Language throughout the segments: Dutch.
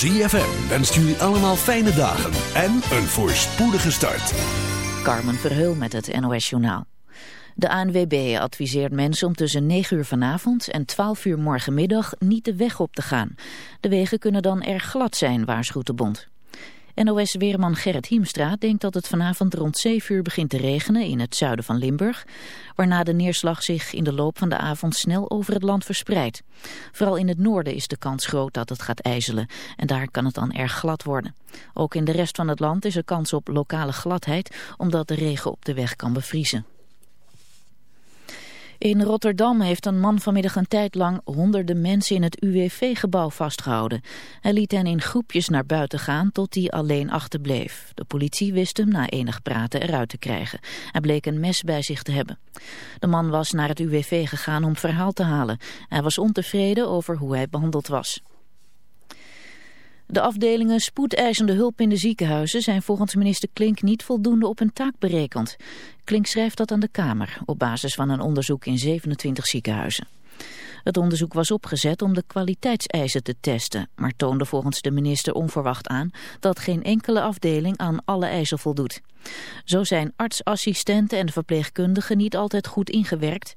ZFM wenst jullie allemaal fijne dagen en een voorspoedige start. Carmen Verheul met het NOS Journaal. De ANWB adviseert mensen om tussen 9 uur vanavond en 12 uur morgenmiddag niet de weg op te gaan. De wegen kunnen dan erg glad zijn, waarschuwt de bond. NOS-weerman Gerrit Hiemstra denkt dat het vanavond rond 7 uur begint te regenen in het zuiden van Limburg, waarna de neerslag zich in de loop van de avond snel over het land verspreidt. Vooral in het noorden is de kans groot dat het gaat ijzelen en daar kan het dan erg glad worden. Ook in de rest van het land is er kans op lokale gladheid, omdat de regen op de weg kan bevriezen. In Rotterdam heeft een man vanmiddag een tijd lang honderden mensen in het UWV-gebouw vastgehouden. Hij liet hen in groepjes naar buiten gaan tot hij alleen achterbleef. De politie wist hem na enig praten eruit te krijgen. Hij bleek een mes bij zich te hebben. De man was naar het UWV gegaan om verhaal te halen. Hij was ontevreden over hoe hij behandeld was. De afdelingen spoedeisende hulp in de ziekenhuizen zijn volgens minister Klink niet voldoende op hun taak berekend. Klink schrijft dat aan de Kamer op basis van een onderzoek in 27 ziekenhuizen. Het onderzoek was opgezet om de kwaliteitseisen te testen, maar toonde volgens de minister onverwacht aan dat geen enkele afdeling aan alle eisen voldoet. Zo zijn artsassistenten en verpleegkundigen niet altijd goed ingewerkt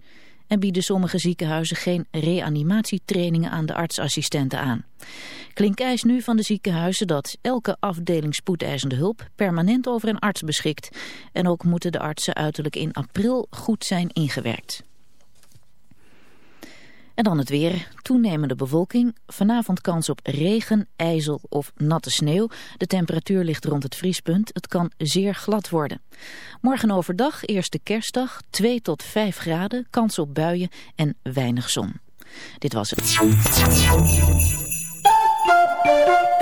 en bieden sommige ziekenhuizen geen reanimatietrainingen aan de artsassistenten aan. Klink eist nu van de ziekenhuizen dat elke afdeling spoedeisende hulp permanent over een arts beschikt. En ook moeten de artsen uiterlijk in april goed zijn ingewerkt. En dan het weer. Toenemende bewolking. Vanavond kans op regen, ijzel of natte sneeuw. De temperatuur ligt rond het vriespunt. Het kan zeer glad worden. Morgen overdag, eerste kerstdag, 2 tot 5 graden. Kans op buien en weinig zon. Dit was het.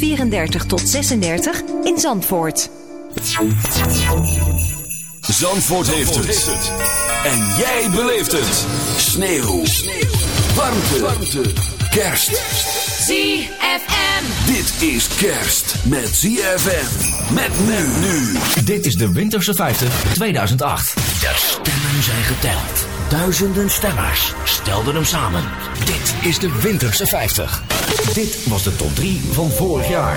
34 tot 36 in Zandvoort. Zandvoort heeft het. En jij beleeft het. Sneeuw. Warmte. Warmte. Kerst. ZFM. Dit is kerst met ZFM. Met men nu. Dit is de Winterse 50 2008. De stemmen zijn geteld. Duizenden stemmers stelden hem samen. Dit is de Winterse 50. Dit was de top 3 van vorig jaar.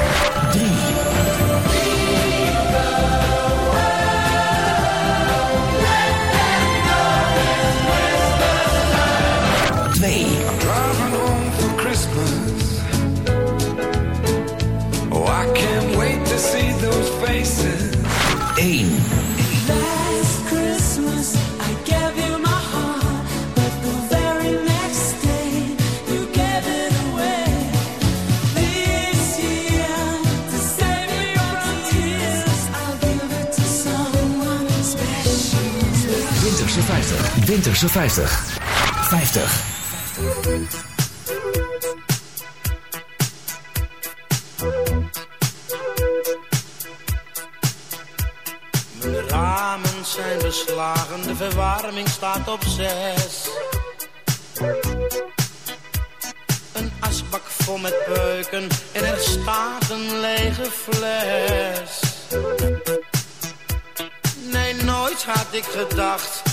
3. Twee. Driving home for Christmas. Oh, I can't wait to see those faces. 1. Winterse 50. 50. Mijn ramen zijn beslagen, de verwarming staat op zes. Een asbak vol met peuken en er staat een lege fles. Nee, nooit had ik gedacht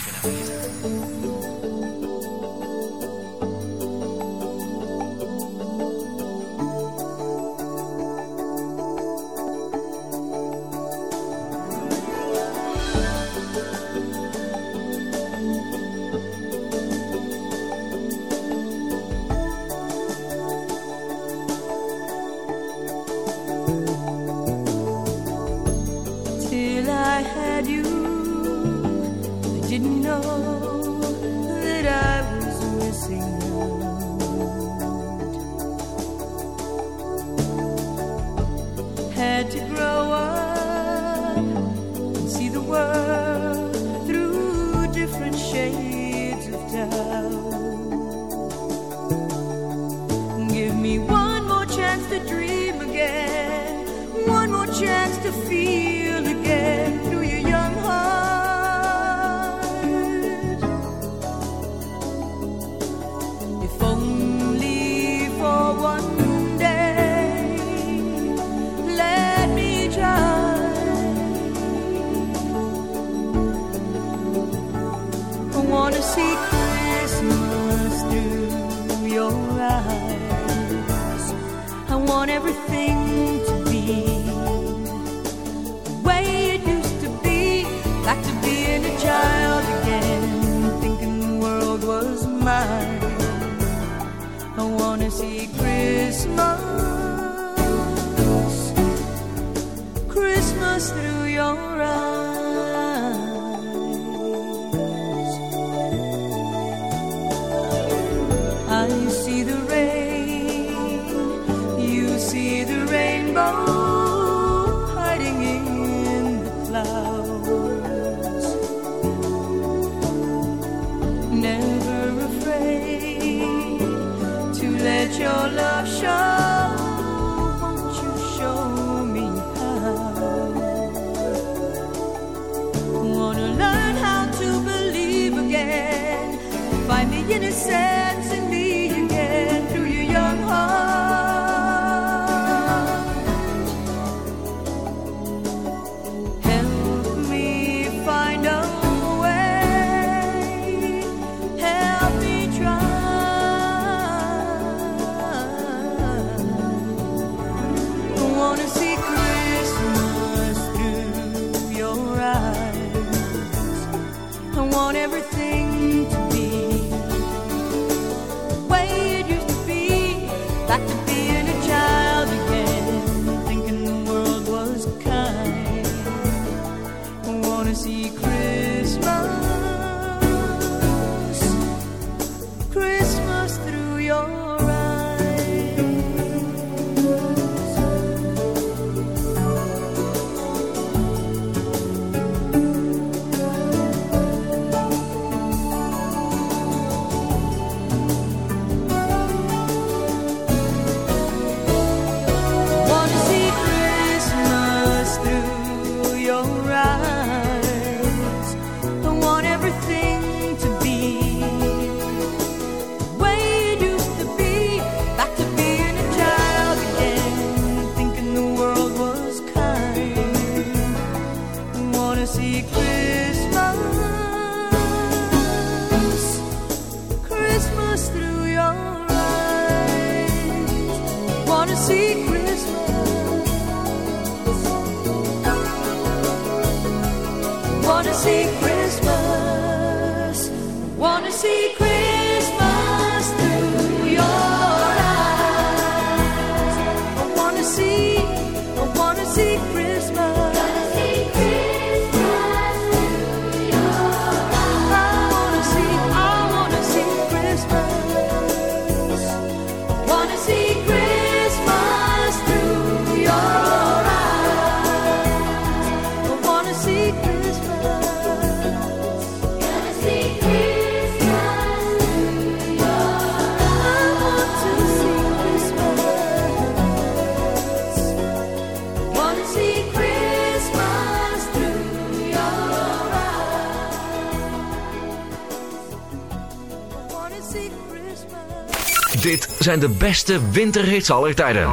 Dit zijn de beste winterhits aller tijden.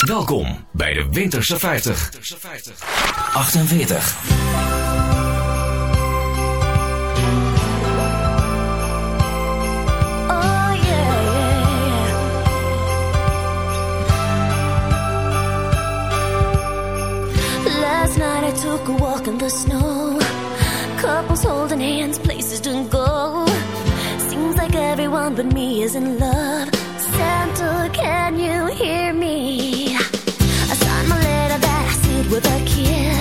Welkom bij de Winterse 50. 48. Last night I took a walk in the snow. Couples holding hands, places to go. one but me is in love. Santa, can you hear me? I signed my letter that I sealed with a kiss.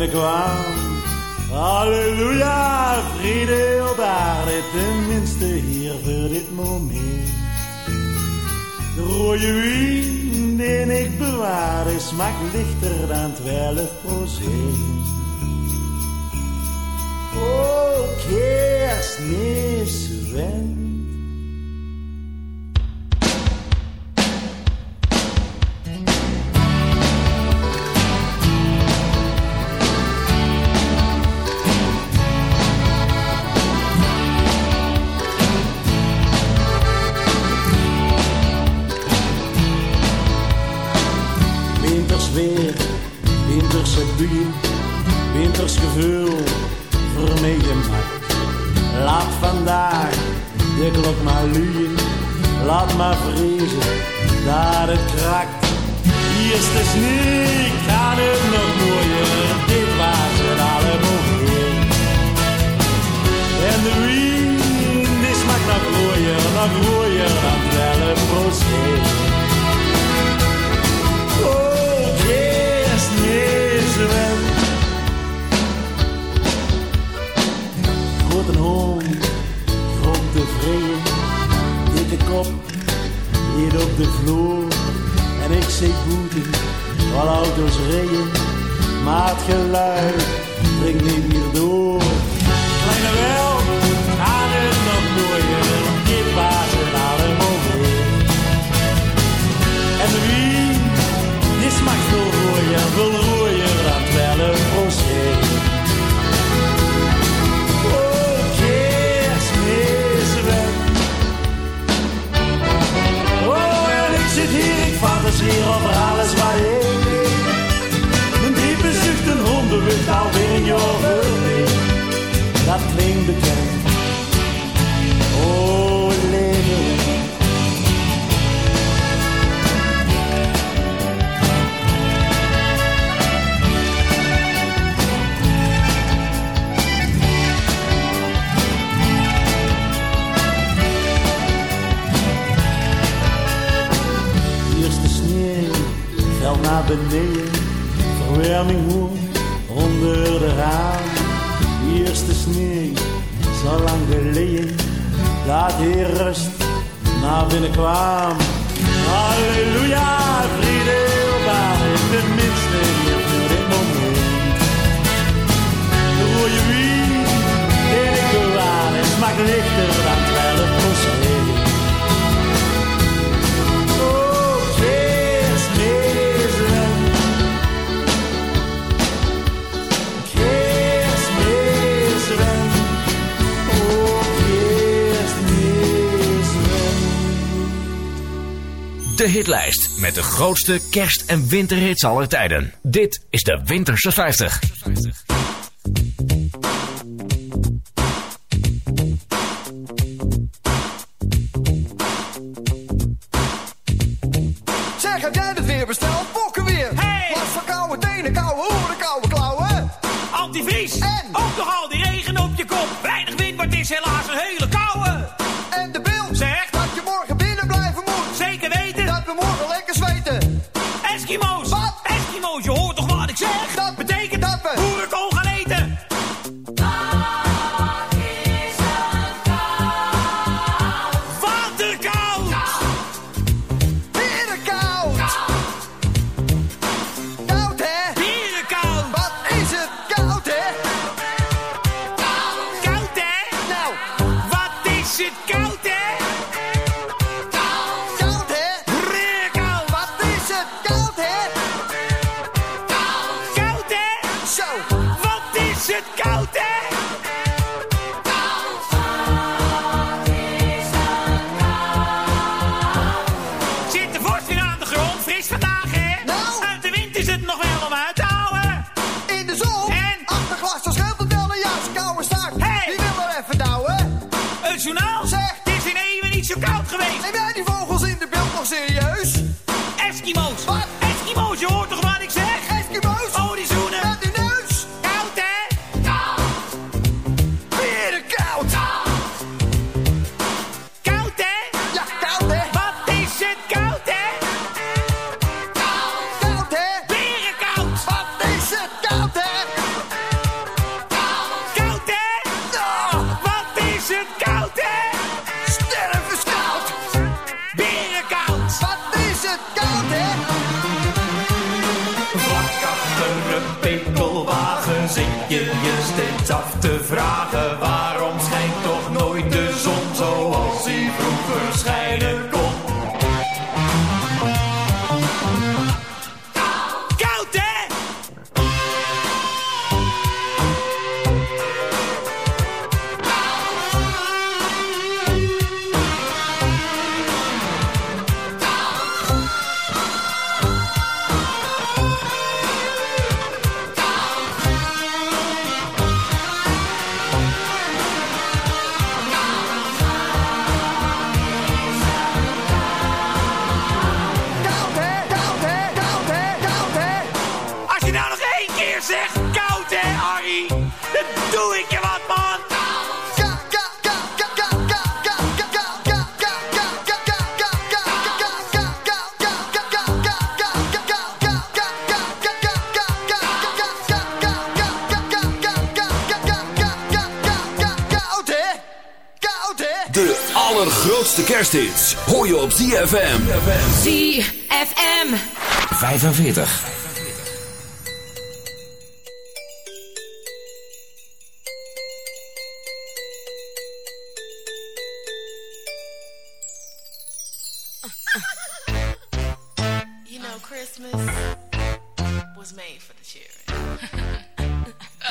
binnenkwam. Halleluja, vrede op aarde, tenminste hier voor dit moment. De rode wien die ik bewaar is smak lichter dan 12 procent. Oh, kerstmis, wens. vriezen, daar de kracht, Hier is de sneeuw, kan het nog mooier, dit was het allemaal weer. En de wind is maar nog rooier, nog rooier dan wel een brosseer. Oh, yes, yes, wel. Grote hond, grote vrede, dikke kop hier op de vloer. En ik zit boete, al auto's rijden. maar het geluid niet meer door. Kleine wel. over alles wat ik deed. Diepe zucht, een hondenwit alweer in jouw Dat klinkt bekend. beneden, verwarming onder de raam. Eerste sneeuw, zo lang geleden, dat hier rust naar binnen kwam. Halleluja, vrienden. de hitlijst met de grootste kerst- en winterhits aller tijden. Dit is de Winterse 50. Christmas was made for the children.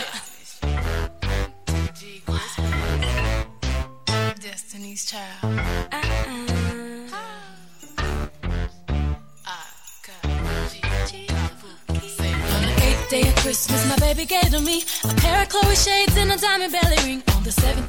Destiny's Child. Destiny's Child. Ah, ah. On the day of Christmas, my baby gave to me a pair of Chloe shades and a diamond belly ring.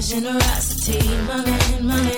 Generosity, my man, my man,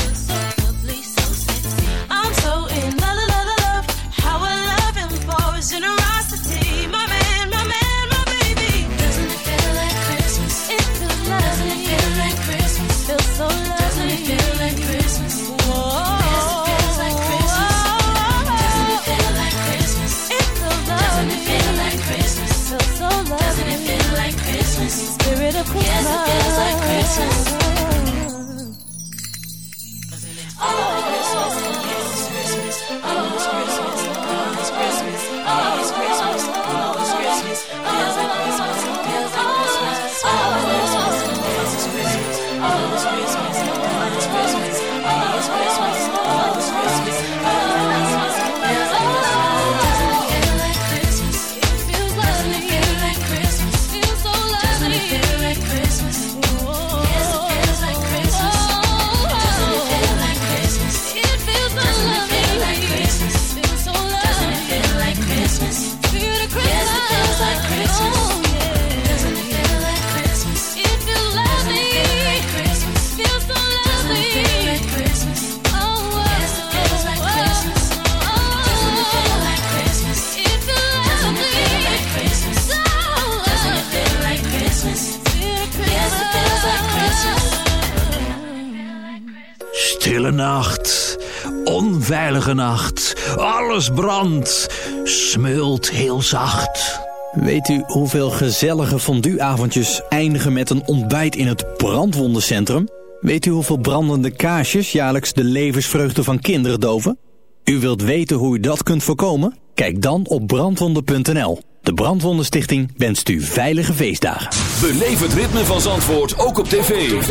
nacht, onveilige nacht, alles brandt, smult heel zacht. Weet u hoeveel gezellige fondueavondjes eindigen met een ontbijt in het brandwondencentrum? Weet u hoeveel brandende kaarsjes jaarlijks de levensvreugde van kinderen doven? U wilt weten hoe u dat kunt voorkomen? Kijk dan op brandwonden.nl. De Brandwondenstichting wenst u veilige feestdagen. Beleef het ritme van Zandvoort ook op tv.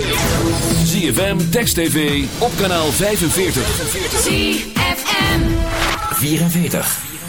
ZFM, Text TV, op kanaal 45. ZFM. 44.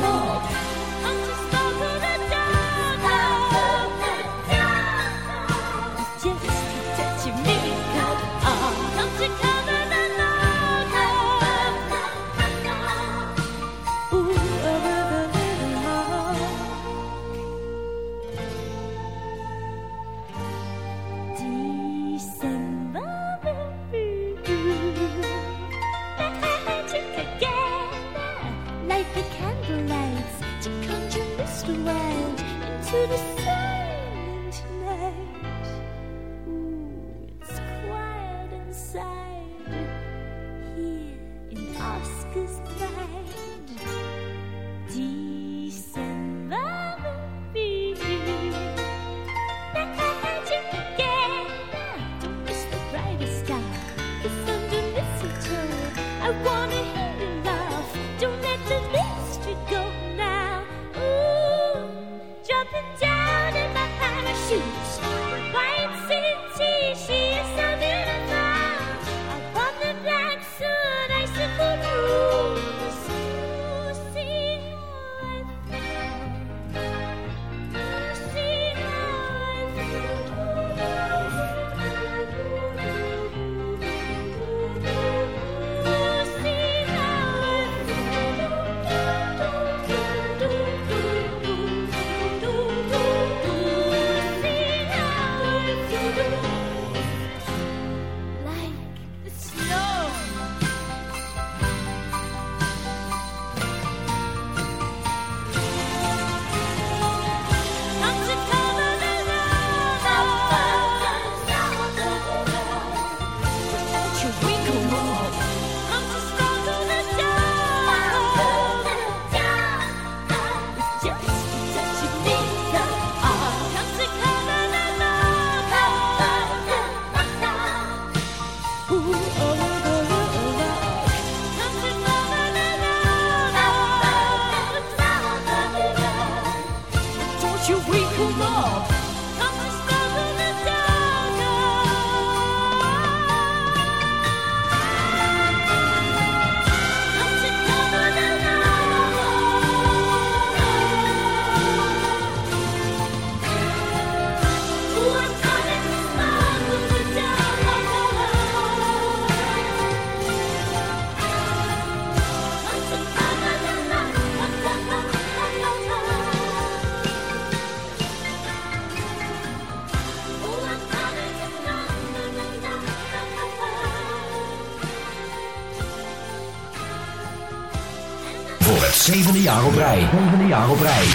love.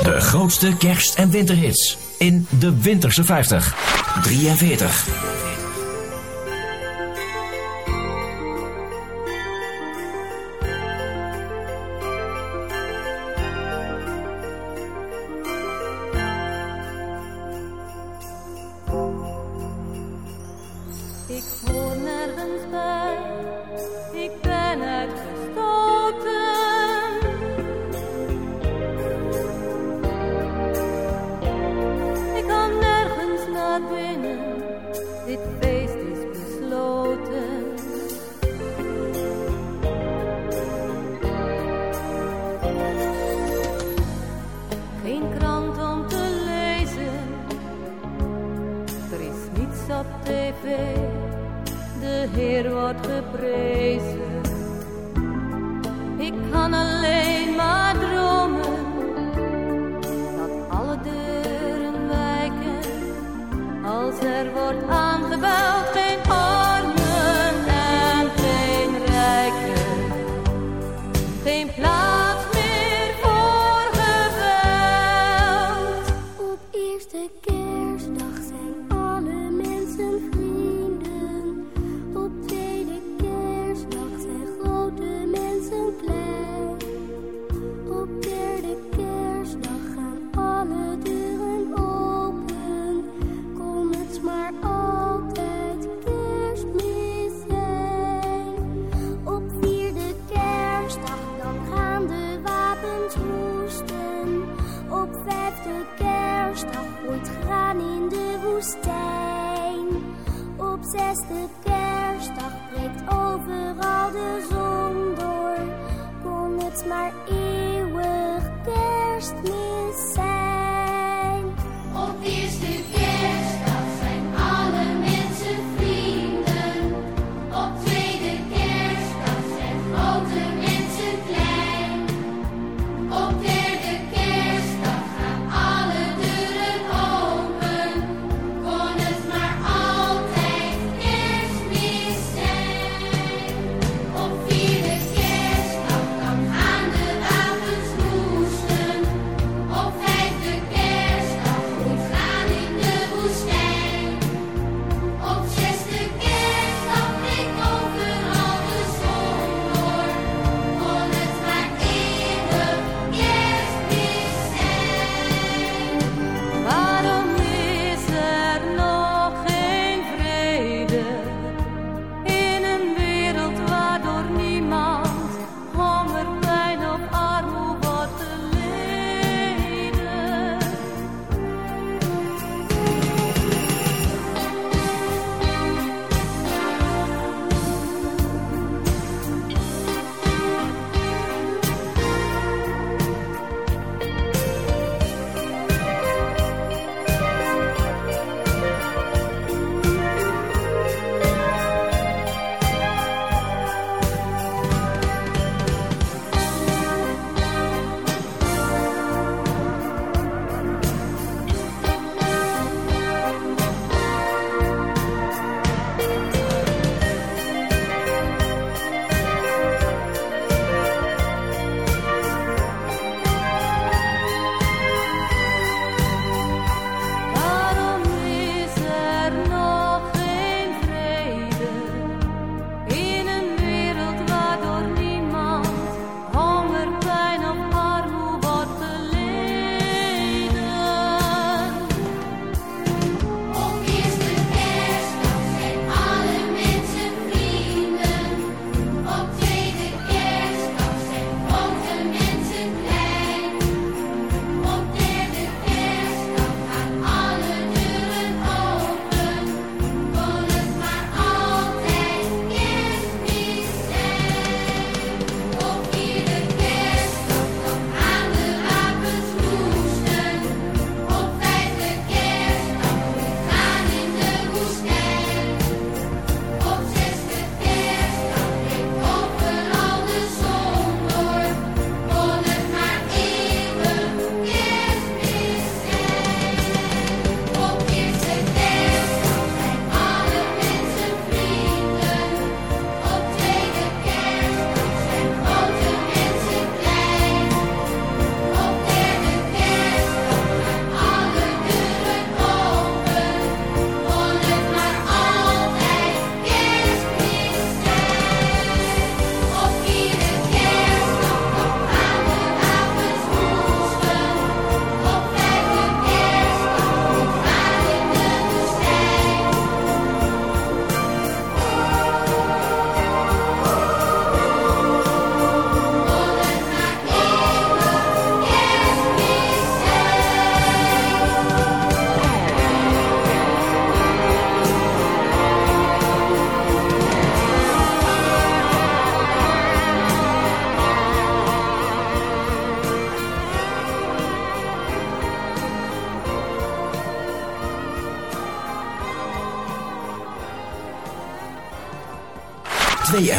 De grootste kerst- en winterhits in de Winterse 50. 43. Heer wordt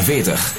42.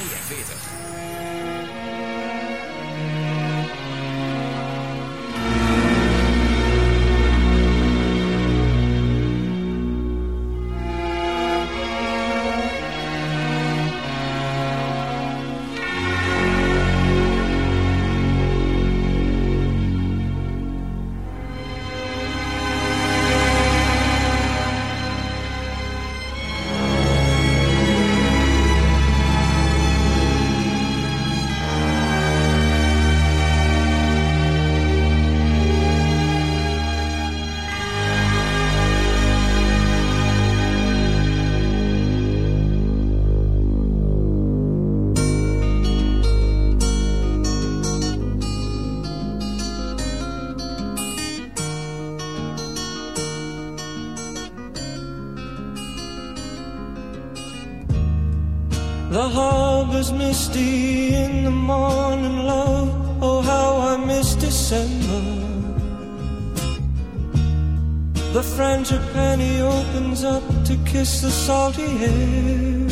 Frangipani opens up to kiss the salty air.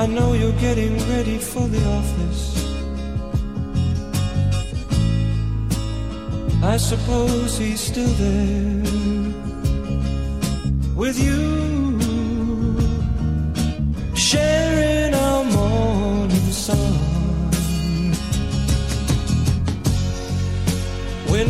I know you're getting ready for the office. I suppose he's still there with you sharing our morning sun.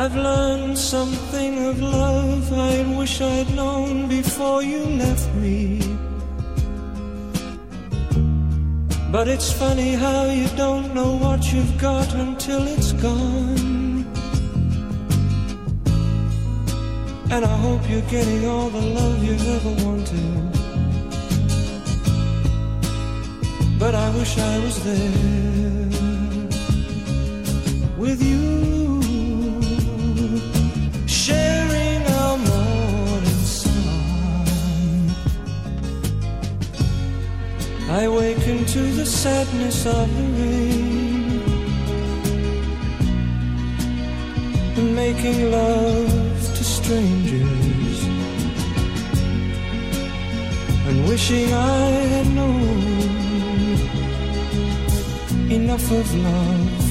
I've learned something of love I wish I'd known before you left me. But it's funny how you don't know what you've got until it's gone. And I hope you're getting all the love you've ever wanted. but I wish I was there with you, I waken to the sadness of the rain. And making love to strangers. And wishing I had known enough of love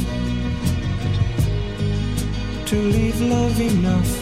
to leave love enough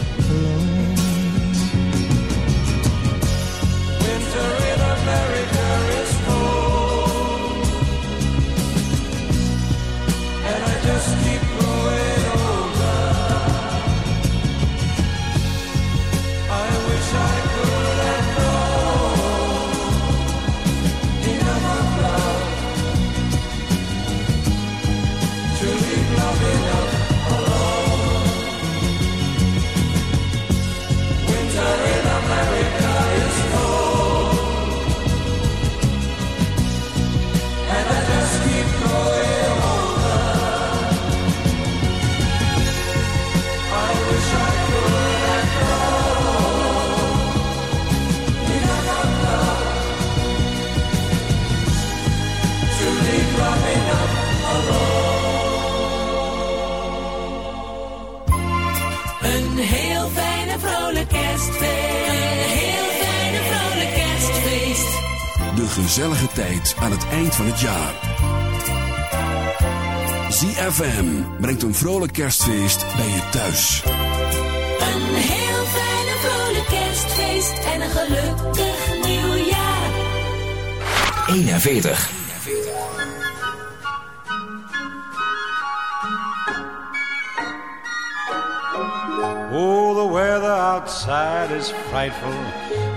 De gezellige tijd aan het eind van het jaar. ZFM brengt een vrolijk kerstfeest bij je thuis. Een heel fijne vrolijk kerstfeest en een gelukkig nieuwjaar. 41. Oh, the weather outside is frightful,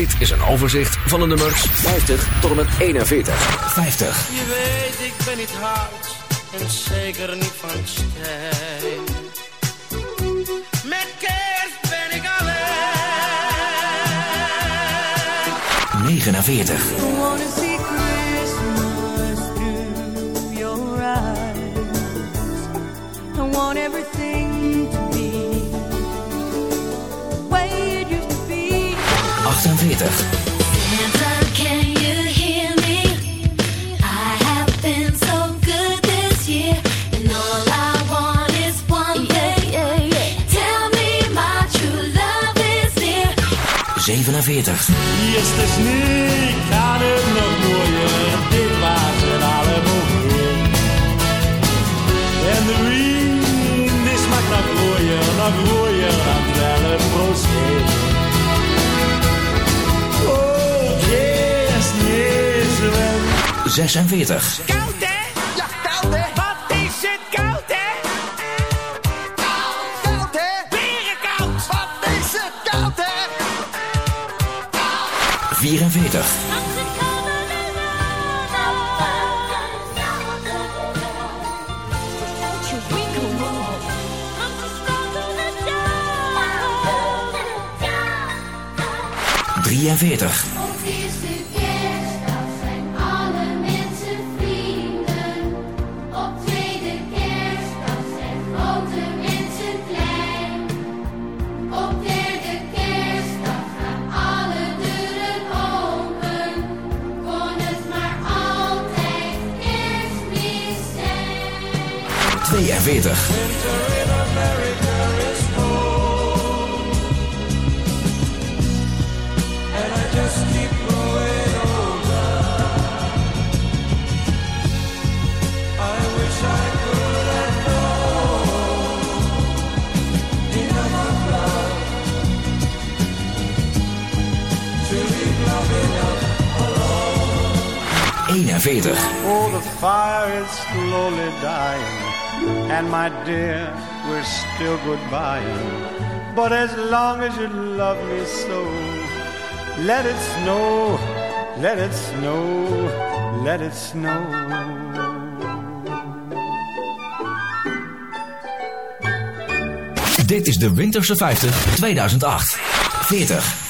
Dit is een overzicht van de nummers 50 tot en met 41. 50. Je weet, ik ben niet hard en zeker niet van stijl. Met kerst ben ik alleen. 49. I wanna see Christmas through your eyes. I want everything 47. Santa, can you hear me? I have been so good this year. And all I want is one day. Tell me my true love is here. 47. Hier is de sneeuw, ik haal het nog mooier. Dit water, alles overheen. En de wind, is smaakt naar het rooien, naar het rooien, naar het wel. 46. Koud hè? Ja, koud hè? Wat is het koud hè? Koud, koud hè? Berenkoud. Wat is het koud hè? 44. Drieënveertig. 1940. Oh, the fire is slowly dying. And my dear, we're still goodbye. But as long as you love me so, let it snow, let it snow, let it snow. Dit is de Winterse 50 2008. 40.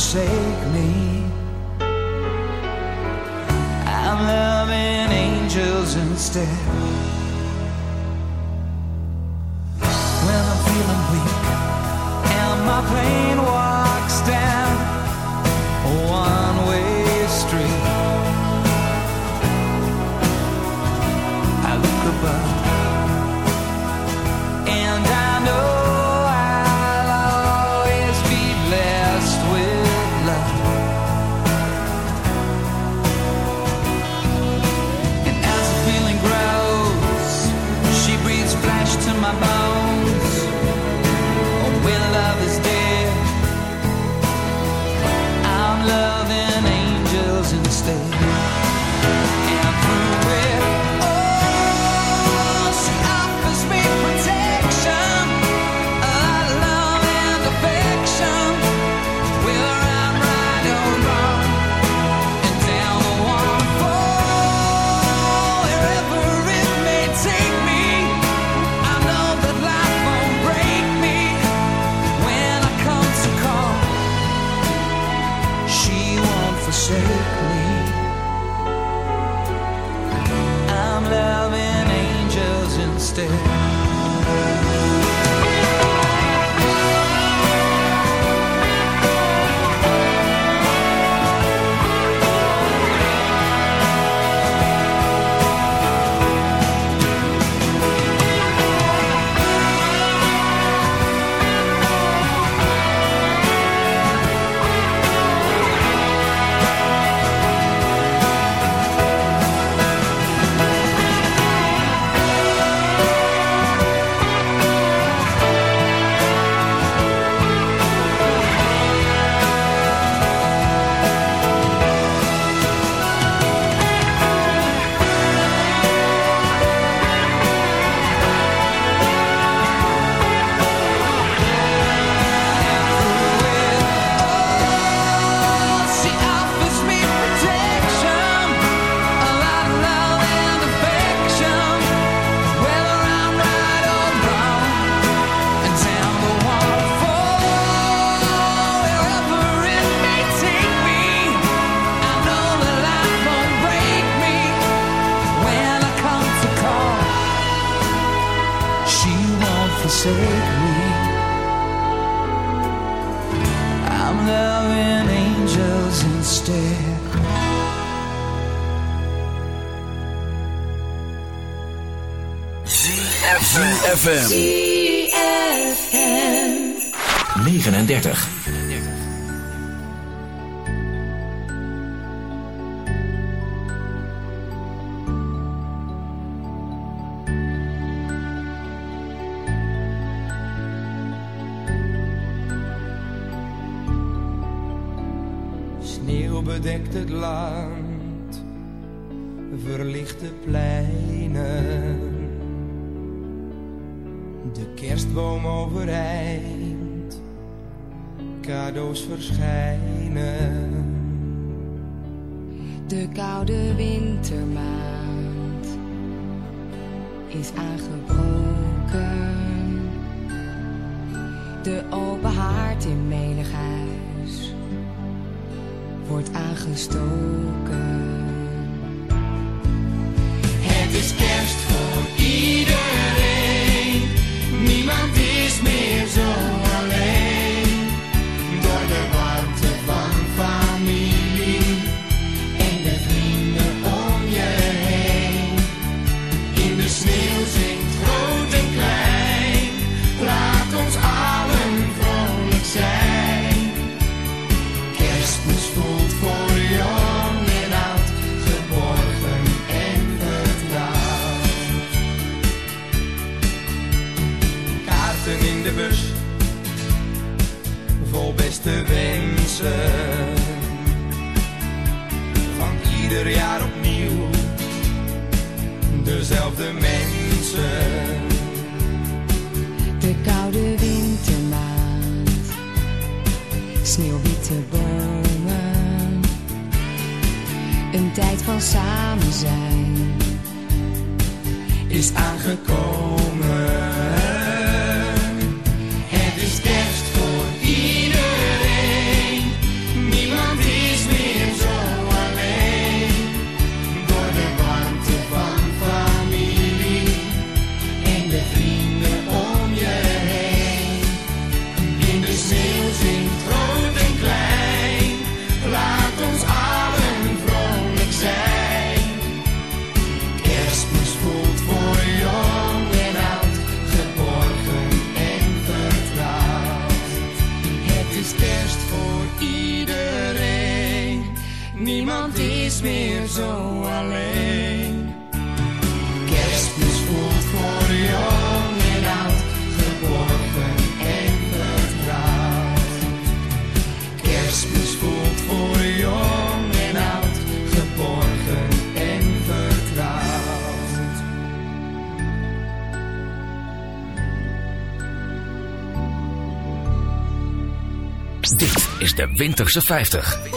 谁 Dekt het land, verlichte pleinen. De kerstboom overeind, cadeaus verschijnen. De koude wintermaand is aangebroken. De open haard in menigheid wordt aangestoken. Het is kerst voor is aangekomen. Is meer zo alleen. Kerstmis voelt voor jong en oud, geborgen en vertrouwd. Kerstmis voelt voor jong en oud, geborgen en vertrouwd. Dit is de Winterse 50.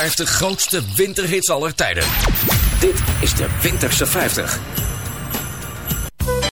50 grootste winterhits aller tijden. Dit is de Winterse 50.